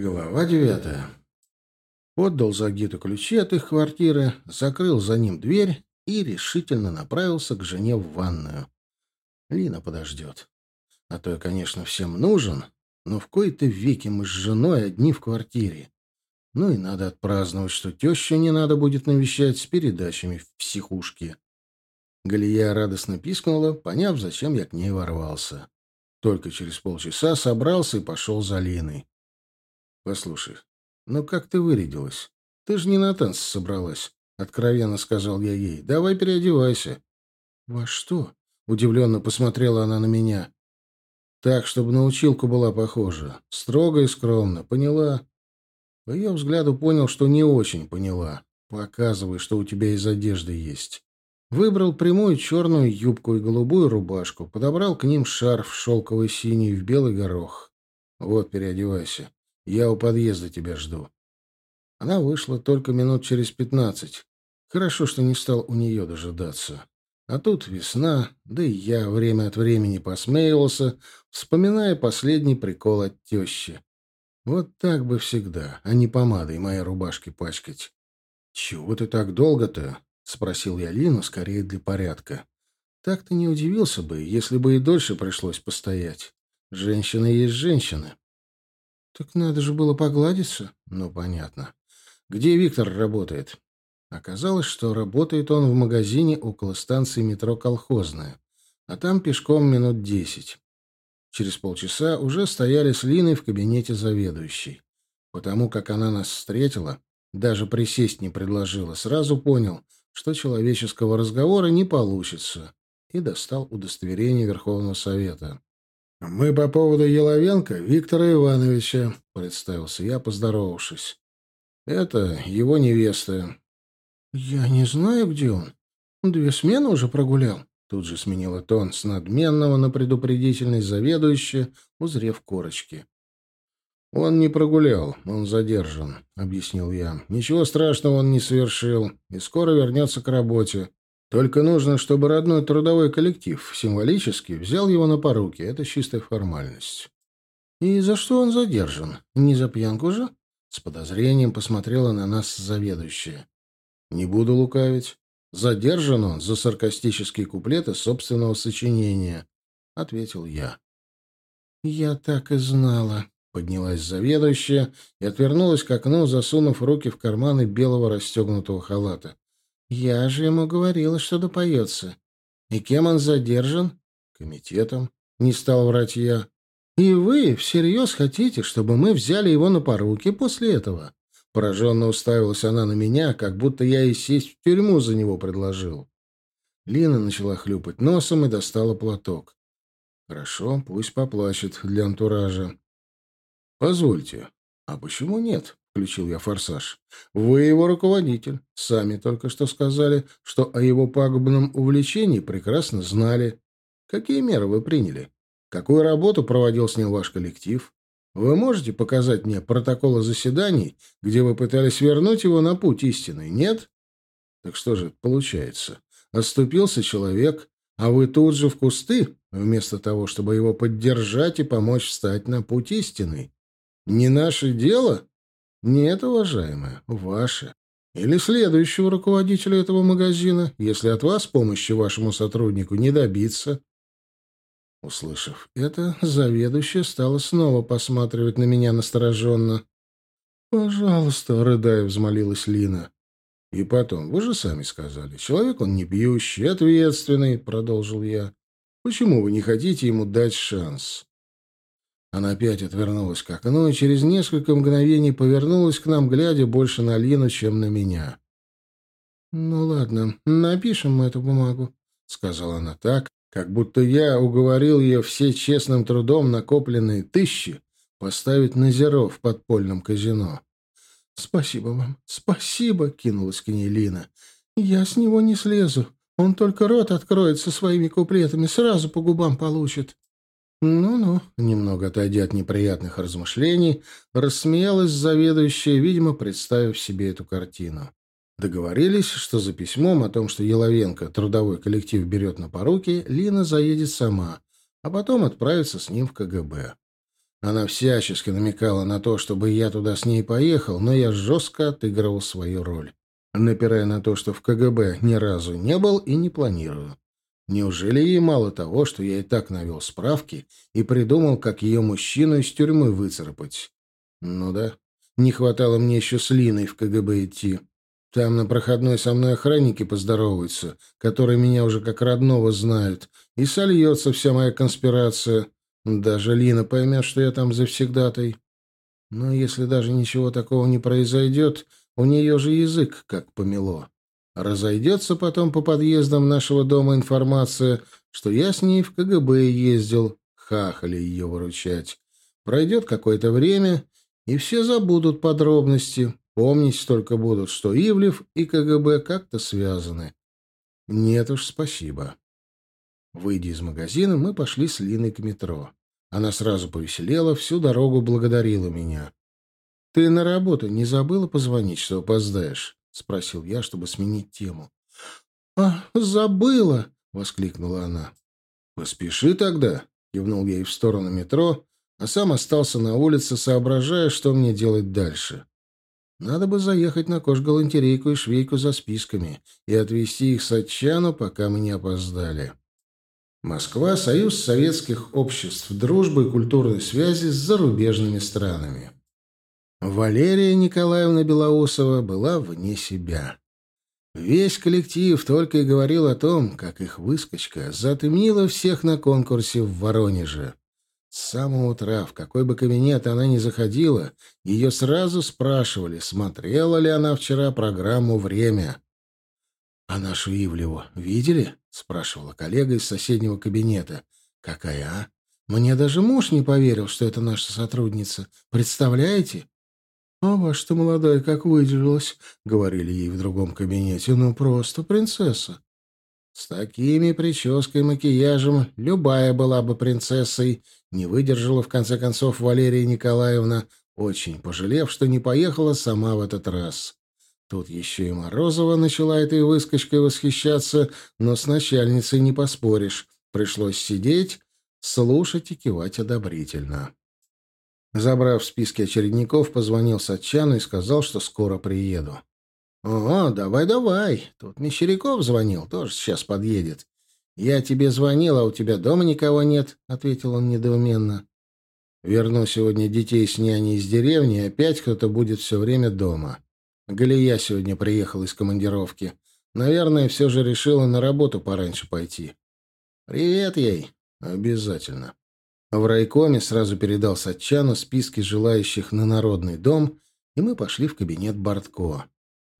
Глава девятая. Отдал Загиту ключи от их квартиры, закрыл за ним дверь и решительно направился к жене в ванную. Лина подождет. А то я, конечно, всем нужен, но в кои-то веки мы с женой одни в квартире. Ну и надо отпраздновать, что тещу не надо будет навещать с передачами в психушке. Галия радостно пискнула, поняв, зачем я к ней ворвался. Только через полчаса собрался и пошел за Линой. «Послушай, ну как ты вырядилась? Ты же не на танцы собралась», — откровенно сказал я ей. «Давай переодевайся». «Во что?» — удивленно посмотрела она на меня. «Так, чтобы на училку была похожа. Строго и скромно. Поняла?» По ее взгляду понял, что не очень поняла. «Показывай, что у тебя из одежды есть». Выбрал прямую черную юбку и голубую рубашку, подобрал к ним шарф шелковый синий в белый горох. «Вот, переодевайся. Я у подъезда тебя жду. Она вышла только минут через пятнадцать. Хорошо, что не стал у нее дожидаться. А тут весна, да и я время от времени посмеивался, вспоминая последний прикол от тещи. Вот так бы всегда, а не помадой моей рубашки пачкать. «Чего ты так долго-то?» — спросил я Лину, скорее для порядка. Так-то не удивился бы, если бы и дольше пришлось постоять. Женщина есть женщина. Так надо же было погладиться. Ну, понятно. Где Виктор работает? Оказалось, что работает он в магазине около станции метро «Колхозная», а там пешком минут десять. Через полчаса уже стояли с Линой в кабинете заведующей. Потому как она нас встретила, даже присесть не предложила, сразу понял, что человеческого разговора не получится, и достал удостоверение Верховного Совета. «Мы по поводу Еловенко Виктора Ивановича», — представился я, поздоровавшись. «Это его невеста». «Я не знаю, где он. Две смены уже прогулял». Тут же сменила тон с надменного на предупредительный заведующий, узрев корочки. «Он не прогулял, он задержан», — объяснил я. «Ничего страшного он не совершил и скоро вернется к работе. Только нужно, чтобы родной трудовой коллектив символически взял его на поруки. Это чистая формальность. «И за что он задержан? Не за пьянку же?» С подозрением посмотрела на нас заведующая. «Не буду лукавить. Задержан он за саркастические куплеты собственного сочинения», — ответил я. «Я так и знала», — поднялась заведующая и отвернулась к окну, засунув руки в карманы белого расстегнутого халата. Я же ему говорила, что допоется. И кем он задержан? Комитетом. Не стал врать я. И вы всерьез хотите, чтобы мы взяли его на поруки после этого? Пораженно уставилась она на меня, как будто я и сесть в тюрьму за него предложил. Лина начала хлюпать носом и достала платок. Хорошо, пусть поплачет для антуража. Позвольте, а почему нет? Включил я форсаж. «Вы его руководитель. Сами только что сказали, что о его пагубном увлечении прекрасно знали. Какие меры вы приняли? Какую работу проводил с ним ваш коллектив? Вы можете показать мне протоколы заседаний, где вы пытались вернуть его на путь истины? Нет? Так что же получается? Оступился человек, а вы тут же в кусты, вместо того, чтобы его поддержать и помочь встать на путь истины. Не наше дело?» Нет, уважаемая, ваше. Или следующего руководителя этого магазина, если от вас помощи вашему сотруднику не добиться. Услышав это, заведующая стала снова посматривать на меня настороженно. «Пожалуйста», — рыдая, взмолилась Лина. «И потом, вы же сами сказали, человек он не пьющий, ответственный», — продолжил я. «Почему вы не хотите ему дать шанс?» Она опять отвернулась к окну и через несколько мгновений повернулась к нам, глядя больше на Лину, чем на меня. «Ну ладно, напишем мы эту бумагу», — сказала она так, как будто я уговорил ее все честным трудом накопленные тысячи поставить на зеро в подпольном казино. «Спасибо вам, спасибо», — кинулась к ней Лина. «Я с него не слезу. Он только рот откроет со своими куплетами, сразу по губам получит». «Ну-ну», — немного отойдя от неприятных размышлений, рассмеялась заведующая, видимо, представив себе эту картину. Договорились, что за письмом о том, что Еловенко трудовой коллектив берет на поруки, Лина заедет сама, а потом отправится с ним в КГБ. Она всячески намекала на то, чтобы я туда с ней поехал, но я жестко отыгрывал свою роль, напирая на то, что в КГБ ни разу не был и не планирую. Неужели ей мало того, что я и так навел справки и придумал, как ее мужчину из тюрьмы выцарапать? Ну да, не хватало мне еще с Линой в КГБ идти. Там на проходной со мной охранники поздороваются, которые меня уже как родного знают, и сольется вся моя конспирация. Даже Лина поймет, что я там завсегдатай. Но если даже ничего такого не произойдет, у нее же язык как помело. Разойдется потом по подъездам нашего дома информация, что я с ней в КГБ ездил, хахали ее выручать. Пройдет какое-то время, и все забудут подробности, помнить только будут, что Ивлев и КГБ как-то связаны. Нет уж, спасибо. Выйдя из магазина, мы пошли с Линой к метро. Она сразу повеселела, всю дорогу благодарила меня. — Ты на работу не забыла позвонить, что опоздаешь? — спросил я, чтобы сменить тему. — А, забыла! — воскликнула она. — Поспеши тогда, — кивнул я ей в сторону метро, а сам остался на улице, соображая, что мне делать дальше. Надо бы заехать на кожгалантерейку и швейку за списками и отвезти их с Отчану, пока мы не опоздали. Москва — союз советских обществ дружбы и культурной связи с зарубежными странами. Валерия Николаевна Белоусова была вне себя. Весь коллектив только и говорил о том, как их выскочка затемнила всех на конкурсе в Воронеже. С самого утра, в какой бы кабинет она ни заходила, ее сразу спрашивали, смотрела ли она вчера программу «Время». «А нашу Ивлеву видели?» — спрашивала коллега из соседнего кабинета. «Какая, а? Мне даже муж не поверил, что это наша сотрудница. Представляете?» «А ваш-то молодая как выделилась», — говорили ей в другом кабинете. «Ну, просто принцесса». С такими прической и макияжем любая была бы принцессой, не выдержала в конце концов Валерия Николаевна, очень пожалев, что не поехала сама в этот раз. Тут еще и Морозова начала этой выскочкой восхищаться, но с начальницей не поспоришь. Пришлось сидеть, слушать и кивать одобрительно. Забрав списки очередников, позвонил Сатчану и сказал, что скоро приеду. «О, давай-давай. Тут Мещеряков звонил, тоже сейчас подъедет. Я тебе звонил, а у тебя дома никого нет», — ответил он недоуменно. «Верну сегодня детей с няней из деревни, опять кто-то будет все время дома. Галия сегодня приехала из командировки. Наверное, все же решила на работу пораньше пойти». «Привет ей». «Обязательно». В райкоме сразу передал Сатчану списки желающих на народный дом, и мы пошли в кабинет Бортко.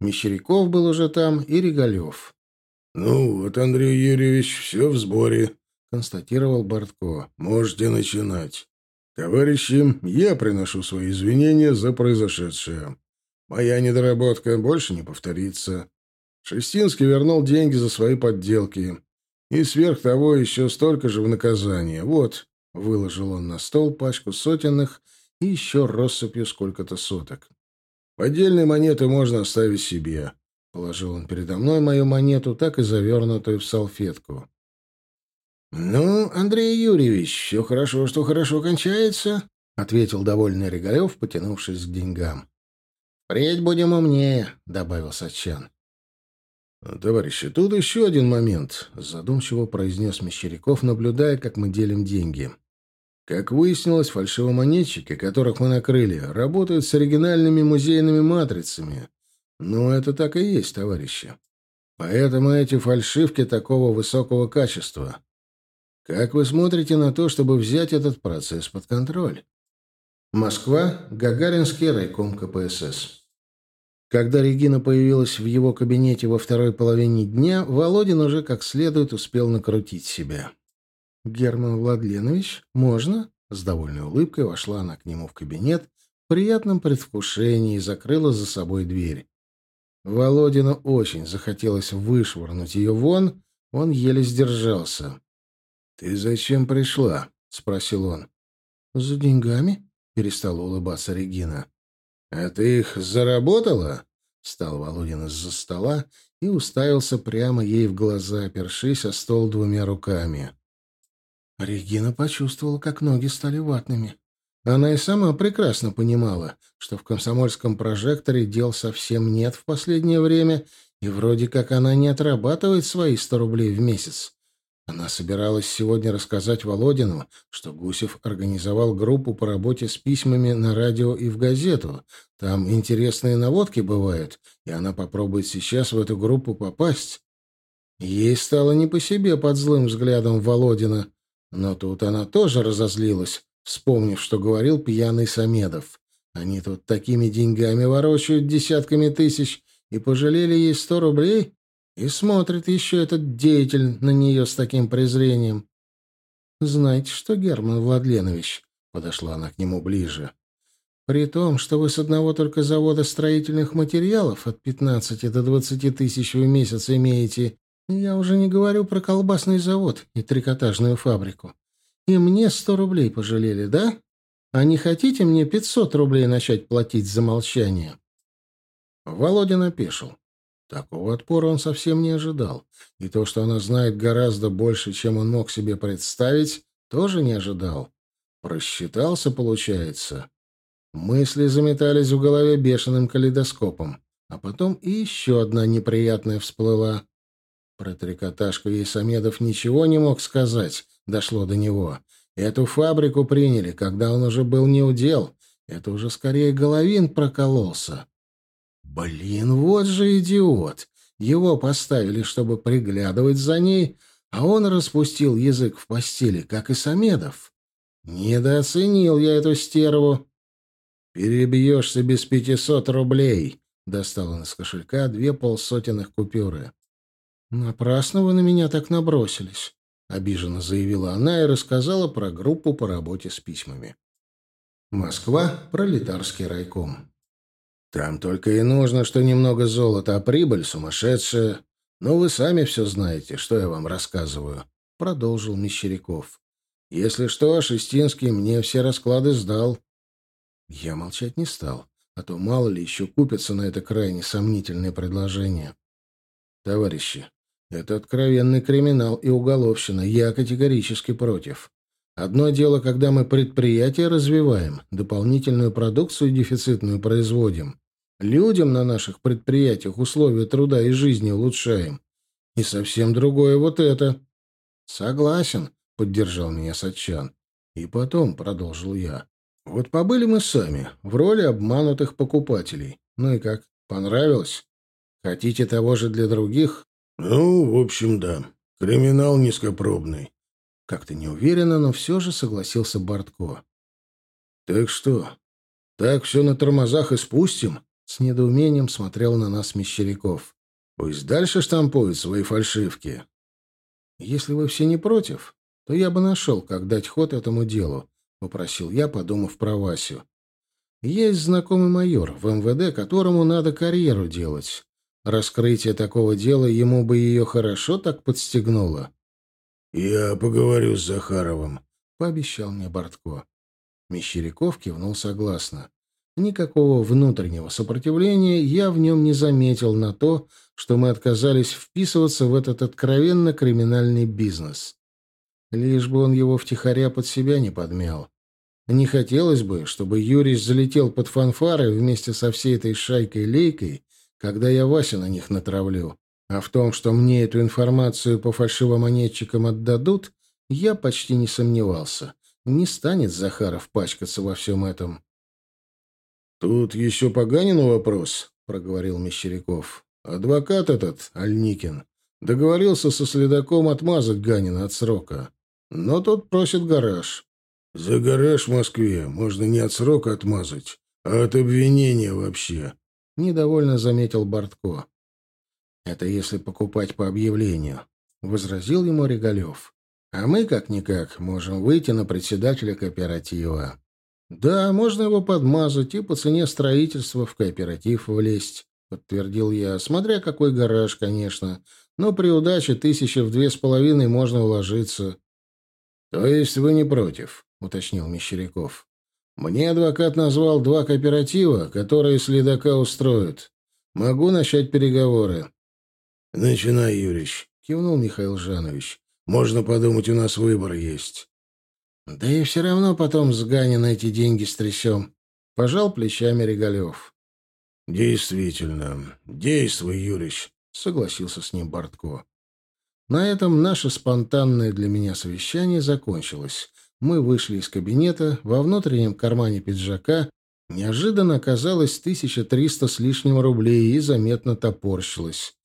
Мещеряков был уже там и Регалев. «Ну вот, Андрей Юрьевич, все в сборе», — констатировал Бортко. «Можете начинать. Товарищи, я приношу свои извинения за произошедшее. Моя недоработка больше не повторится. Шестинский вернул деньги за свои подделки. И сверх того еще столько же в наказание. Вот, Выложил он на стол пачку сотенных и еще россыпью сколько-то соток. «Поддельные монеты можно оставить себе». Положил он передо мной мою монету, так и завернутую в салфетку. «Ну, Андрей Юрьевич, все хорошо, что хорошо кончается», — ответил довольный Регалев, потянувшись к деньгам. «Впредь будем умнее», — добавил Сачан. «Товарищи, тут еще один момент», — задумчиво произнес Мещеряков, наблюдая, как мы делим деньги. Как выяснилось, фальшивомонетчики, которых мы накрыли, работают с оригинальными музейными матрицами. Ну, это так и есть, товарищи. Поэтому эти фальшивки такого высокого качества. Как вы смотрите на то, чтобы взять этот процесс под контроль? Москва, Гагаринский райком КПСС. Когда Регина появилась в его кабинете во второй половине дня, Володин уже как следует успел накрутить себя. «Герман Владленович, можно?» С довольной улыбкой вошла она к нему в кабинет в приятном предвкушении и закрыла за собой дверь. Володину очень захотелось вышвырнуть ее вон, он еле сдержался. «Ты зачем пришла?» — спросил он. «За деньгами?» — перестала улыбаться Регина. «А ты их заработала?» — встал Володин из-за стола и уставился прямо ей в глаза, опершись о стол двумя руками. Регина почувствовала, как ноги стали ватными. Она и сама прекрасно понимала, что в комсомольском прожекторе дел совсем нет в последнее время, и вроде как она не отрабатывает свои сто рублей в месяц. Она собиралась сегодня рассказать Володину, что Гусев организовал группу по работе с письмами на радио и в газету. Там интересные наводки бывают, и она попробует сейчас в эту группу попасть. Ей стало не по себе под злым взглядом Володина, но тут она тоже разозлилась, вспомнив, что говорил пьяный Самедов. Они тут такими деньгами ворочают десятками тысяч и пожалели ей сто рублей? И смотрит еще этот деятель на нее с таким презрением. «Знаете что, Герман Владленович?» — подошла она к нему ближе. «При том, что вы с одного только завода строительных материалов от 15 до 20 тысяч в месяц имеете, я уже не говорю про колбасный завод и трикотажную фабрику. И мне сто рублей пожалели, да? А не хотите мне пятьсот рублей начать платить за молчание?» Володя напешил. Такого отпора он совсем не ожидал. И то, что она знает гораздо больше, чем он мог себе представить, тоже не ожидал. Просчитался, получается. Мысли заметались в голове бешеным калейдоскопом. А потом и еще одна неприятная всплыла. Про трикотажку ей Самедов ничего не мог сказать. Дошло до него. Эту фабрику приняли, когда он уже был неудел. Это уже скорее Головин прокололся. Блин, вот же идиот! Его поставили, чтобы приглядывать за ней, а он распустил язык в постели, как и Самедов. Недооценил я эту стерву. «Перебьешься без пятисот рублей», — достал он из кошелька две полсотенных купюры. «Напрасно вы на меня так набросились», — обиженно заявила она и рассказала про группу по работе с письмами. Москва, пролетарский райком. Там только и нужно, что немного золота, а прибыль сумасшедшая. Но вы сами все знаете, что я вам рассказываю», — продолжил Мещеряков. «Если что, Шестинский мне все расклады сдал». Я молчать не стал, а то мало ли еще купятся на это крайне сомнительное предложение. «Товарищи, это откровенный криминал и уголовщина. Я категорически против. Одно дело, когда мы предприятие развиваем, дополнительную продукцию дефицитную производим. Людям на наших предприятиях условия труда и жизни улучшаем. И совсем другое вот это. Согласен, поддержал меня Сачан. И потом, продолжил я, вот побыли мы сами, в роли обманутых покупателей. Ну и как, понравилось? Хотите того же для других? Ну, в общем, да. Криминал низкопробный. Как-то неуверенно, но все же согласился Бортко. «Так что, так все на тормозах и спустим?» С недоумением смотрел на нас Мещеряков. «Пусть дальше штампуют свои фальшивки». «Если вы все не против, то я бы нашел, как дать ход этому делу», — попросил я, подумав про Васю. «Есть знакомый майор в МВД, которому надо карьеру делать. Раскрытие такого дела ему бы ее хорошо так подстегнуло». «Я поговорю с Захаровым», — пообещал мне Бортко. Мещеряков кивнул согласно. Никакого внутреннего сопротивления я в нем не заметил на то, что мы отказались вписываться в этот откровенно криминальный бизнес. Лишь бы он его втихаря под себя не подмял. Не хотелось бы, чтобы Юрий залетел под фанфары вместе со всей этой шайкой-лейкой, когда я Вася на них натравлю. А в том, что мне эту информацию по фальшивомонетчикам отдадут, я почти не сомневался. Не станет Захаров пачкаться во всем этом. «Тут еще по Ганину вопрос», — проговорил Мещеряков. «Адвокат этот, Альникин, договорился со следаком отмазать Ганина от срока. Но тот просит гараж». «За гараж в Москве можно не от срока отмазать, а от обвинения вообще», — недовольно заметил Бортко. Это если покупать по объявлению, — возразил ему Регалев. А мы, как-никак, можем выйти на председателя кооператива. Да, можно его подмазать и по цене строительства в кооператив влезть, — подтвердил я, смотря какой гараж, конечно. Но при удаче тысячи в две с половиной можно уложиться. — То есть вы не против? — уточнил Мещеряков. — Мне адвокат назвал два кооператива, которые следака устроят. Могу начать переговоры. «Начинай, Юрич», — кивнул Михаил Жанович. «Можно подумать, у нас выбор есть». Да и все равно потом с Гани на эти деньги стрясем. Пожал плечами Регалев. Действительно, действуй, Юрич, согласился с ним Бортко. На этом наше спонтанное для меня совещание закончилось. Мы вышли из кабинета, во внутреннем кармане пиджака неожиданно оказалось 1300 с лишним рублей и заметно топорщилось.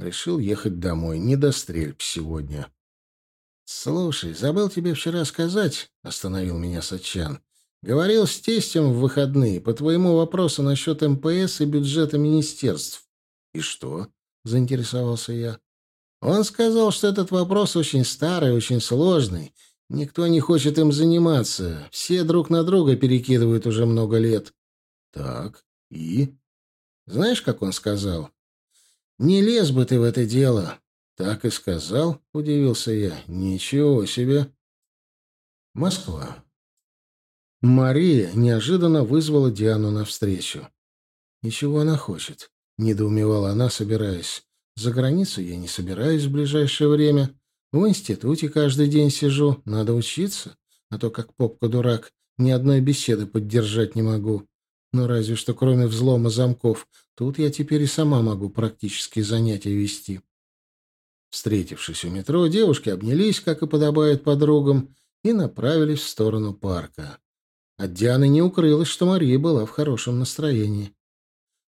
Решил ехать домой, не до стрельб сегодня. «Слушай, забыл тебе вчера сказать», — остановил меня Сачан. «Говорил с тестем в выходные по твоему вопросу насчет МПС и бюджета министерств». «И что?» — заинтересовался я. Он сказал, что этот вопрос очень старый, очень сложный. Никто не хочет им заниматься. Все друг на друга перекидывают уже много лет. Так, и? Знаешь, как он сказал? Не лез бы ты в это дело. Так и сказал, удивился я. Ничего себе. Москва. Мария неожиданно вызвала Диану навстречу. «Ничего она хочет?» — недоумевала она, собираясь. За границу я не собираюсь в ближайшее время. В институте каждый день сижу. Надо учиться. А то, как попка-дурак, ни одной беседы поддержать не могу. Но разве что кроме взлома замков. Тут я теперь и сама могу практические занятия вести. Встретившись у метро, девушки обнялись, как и подобает подругам, и направились в сторону парка. От Дианы не укрылось, что Мария была в хорошем настроении.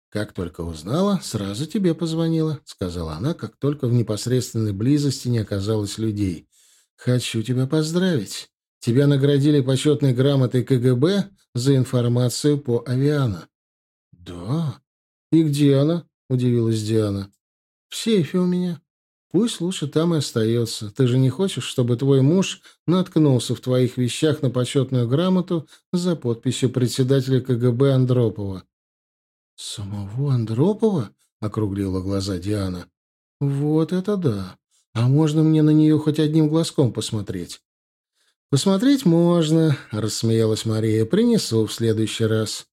«Как только узнала, сразу тебе позвонила», — сказала она, как только в непосредственной близости не оказалось людей. «Хочу тебя поздравить. Тебя наградили почетной грамотой КГБ за информацию по авиана». «Да? И где она?» — удивилась Диана. «В сейфе у меня. Пусть лучше там и остается. Ты же не хочешь, чтобы твой муж наткнулся в твоих вещах на почетную грамоту за подписью председателя КГБ Андропова?» «Самого Андропова?» — округлила глаза Диана. «Вот это да! А можно мне на нее хоть одним глазком посмотреть?» «Посмотреть можно», — рассмеялась Мария. «Принесу в следующий раз».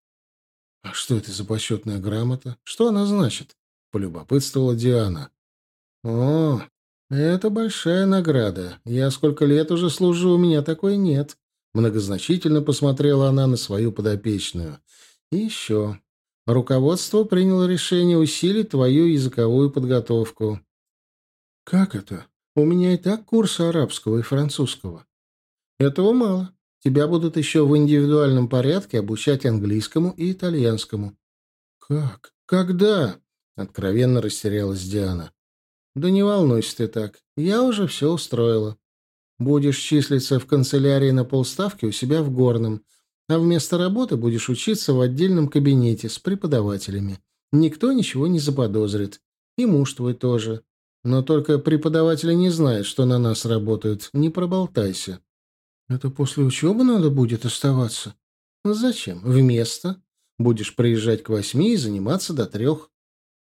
«А что это за почетная грамота? Что она значит?» — полюбопытствовала Диана. «О, это большая награда. Я сколько лет уже служу, у меня такой нет». Многозначительно посмотрела она на свою подопечную. «И еще. Руководство приняло решение усилить твою языковую подготовку. Как это? У меня и так курсы арабского и французского. Этого мало. Тебя будут еще в индивидуальном порядке обучать английскому и итальянскому. Как? Когда? Откровенно растерялась Диана. Да не волнуйся ты так. Я уже все устроила. Будешь числиться в канцелярии на полставки у себя в Горном — а вместо работы будешь учиться в отдельном кабинете с преподавателями. Никто ничего не заподозрит. И муж твой тоже. Но только преподаватели не знают, что на нас работают. Не проболтайся. Это после учебы надо будет оставаться? Зачем? Вместо. Будешь приезжать к восьми и заниматься до трех.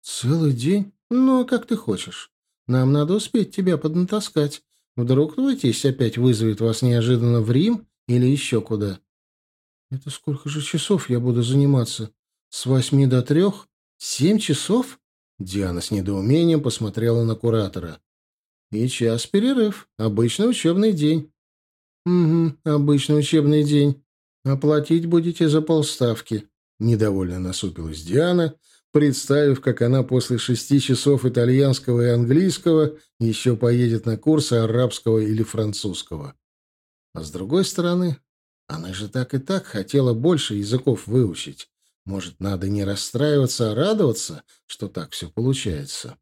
Целый день? Ну, а как ты хочешь. Нам надо успеть тебя поднатаскать. Вдруг твой тесть опять вызовет вас неожиданно в Рим или еще куда. Это сколько же часов я буду заниматься? С восьми до трех? Семь часов? Диана с недоумением посмотрела на куратора. И час перерыв. Обычный учебный день. Угу, обычный учебный день. Оплатить будете за полставки. Недовольно насупилась Диана, представив, как она после шести часов итальянского и английского еще поедет на курсы арабского или французского. А с другой стороны, она же так и так хотела больше языков выучить. Может, надо не расстраиваться, а радоваться, что так все получается.